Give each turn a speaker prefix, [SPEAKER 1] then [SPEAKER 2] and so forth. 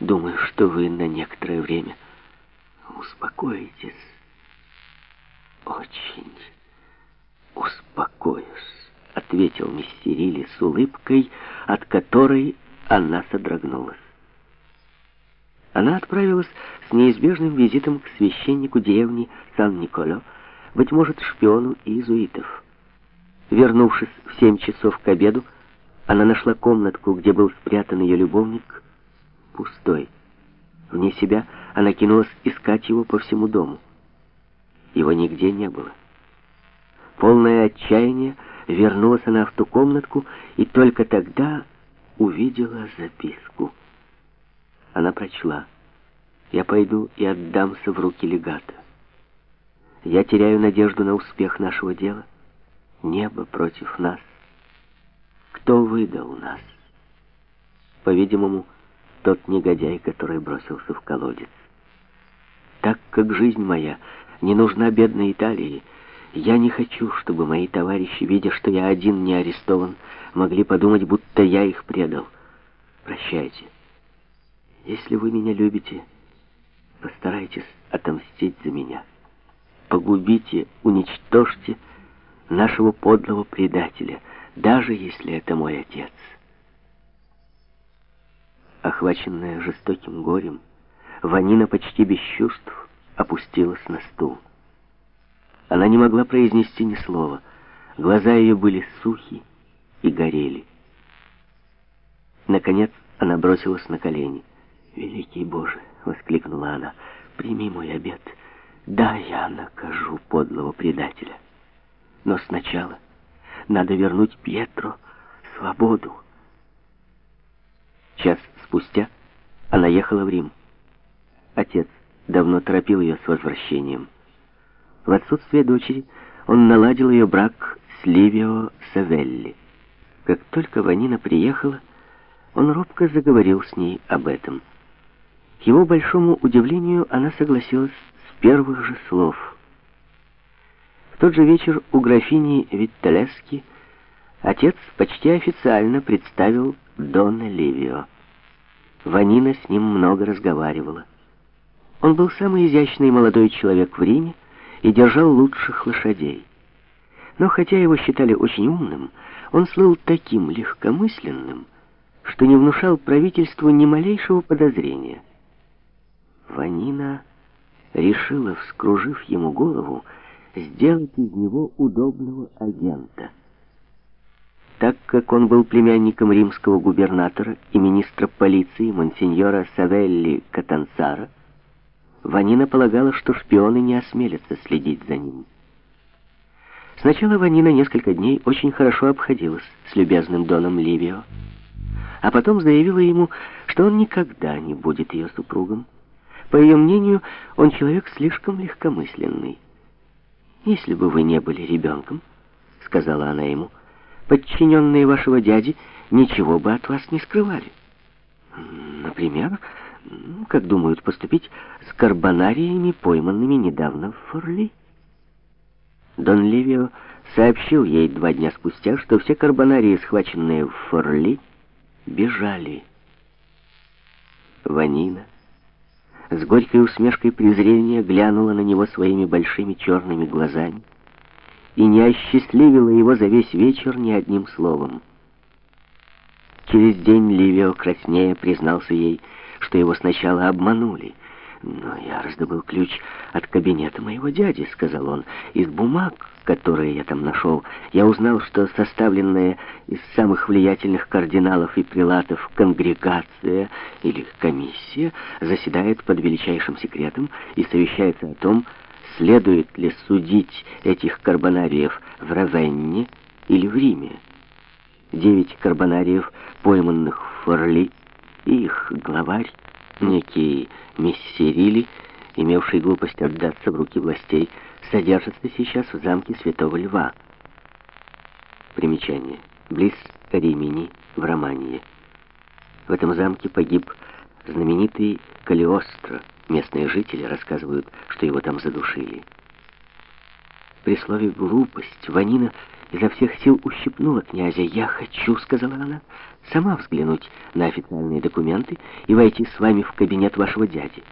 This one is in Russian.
[SPEAKER 1] Думаю, что вы на некоторое время успокоитесь. Очень успокоюсь, ответил мистерили с улыбкой, от которой она содрогнулась. Она отправилась с неизбежным визитом к священнику деревни Сан-Николо, быть может, шпиону иезуитов. Вернувшись в семь часов к обеду, она нашла комнатку, где был спрятан ее любовник, пустой. Вне себя она кинулась искать его по всему дому. Его нигде не было. Полное отчаяние вернулась она в ту комнатку и только тогда увидела записку. Она прочла. «Я пойду и отдамся в руки легата. Я теряю надежду на успех нашего дела. Небо против нас. Кто выдал нас? По-видимому, тот негодяй, который бросился в колодец. Так как жизнь моя не нужна бедной Италии, я не хочу, чтобы мои товарищи, видя, что я один не арестован, могли подумать, будто я их предал. Прощайте. Если вы меня любите, постарайтесь отомстить за меня. Погубите, уничтожьте нашего подлого предателя, даже если это мой отец. Охваченная жестоким горем, Ванина почти без чувств опустилась на стул. Она не могла произнести ни слова. Глаза ее были сухи и горели. Наконец она бросилась на колени. «Великий Боже!» — воскликнула она. «Прими мой обет. Да, я накажу подлого предателя. Но сначала надо вернуть Пьетро свободу». Спустя она ехала в Рим. Отец давно торопил ее с возвращением. В отсутствие дочери он наладил ее брак с Ливио Савелли. Как только Ванина приехала, он робко заговорил с ней об этом. К его большому удивлению она согласилась с первых же слов. В тот же вечер у графини Виттелески отец почти официально представил Дона Ливио. Ванина с ним много разговаривала. Он был самый изящный молодой человек в Риме и держал лучших лошадей. Но хотя его считали очень умным, он слыл таким легкомысленным, что не внушал правительству ни малейшего подозрения. Ванина решила, вскружив ему голову, сделать из него удобного агента. Так как он был племянником римского губернатора и министра полиции монсеньора Савелли Катанцара, Ванина полагала, что шпионы не осмелятся следить за ним. Сначала Ванина несколько дней очень хорошо обходилась с любезным Доном Ливио, а потом заявила ему, что он никогда не будет ее супругом. По ее мнению, он человек слишком легкомысленный. «Если бы вы не были ребенком», — сказала она ему, — «подчиненные вашего дяди ничего бы от вас не скрывали. Например, как думают поступить с карбонариями, пойманными недавно в Форли?» Дон Ливио сообщил ей два дня спустя, что все карбонарии, схваченные в Форли, бежали. Ванина с горькой усмешкой презрения глянула на него своими большими черными глазами и не осчастливила его за весь вечер ни одним словом. Через день Ливио краснее признался ей, что его сначала обманули — «Но я раздобыл ключ от кабинета моего дяди», — сказал он. «Из бумаг, которые я там нашел, я узнал, что составленная из самых влиятельных кардиналов и прилатов конгрегация или комиссия заседает под величайшим секретом и совещается о том, следует ли судить этих карбонариев в Равенне или в Риме. Девять карбонариев, пойманных в Форли, и их главарь, некий Мессерили, имевший глупость отдаться в руки властей, содержится сейчас в замке Святого Льва. Примечание. Близ Римини в Романии. В этом замке погиб знаменитый Калиостро. Местные жители рассказывают, что его там задушили. При слове «глупость» Ванина изо всех сил ущипнула князя. «Я хочу», — сказала она, — «сама взглянуть на официальные документы и войти с вами в кабинет вашего дяди».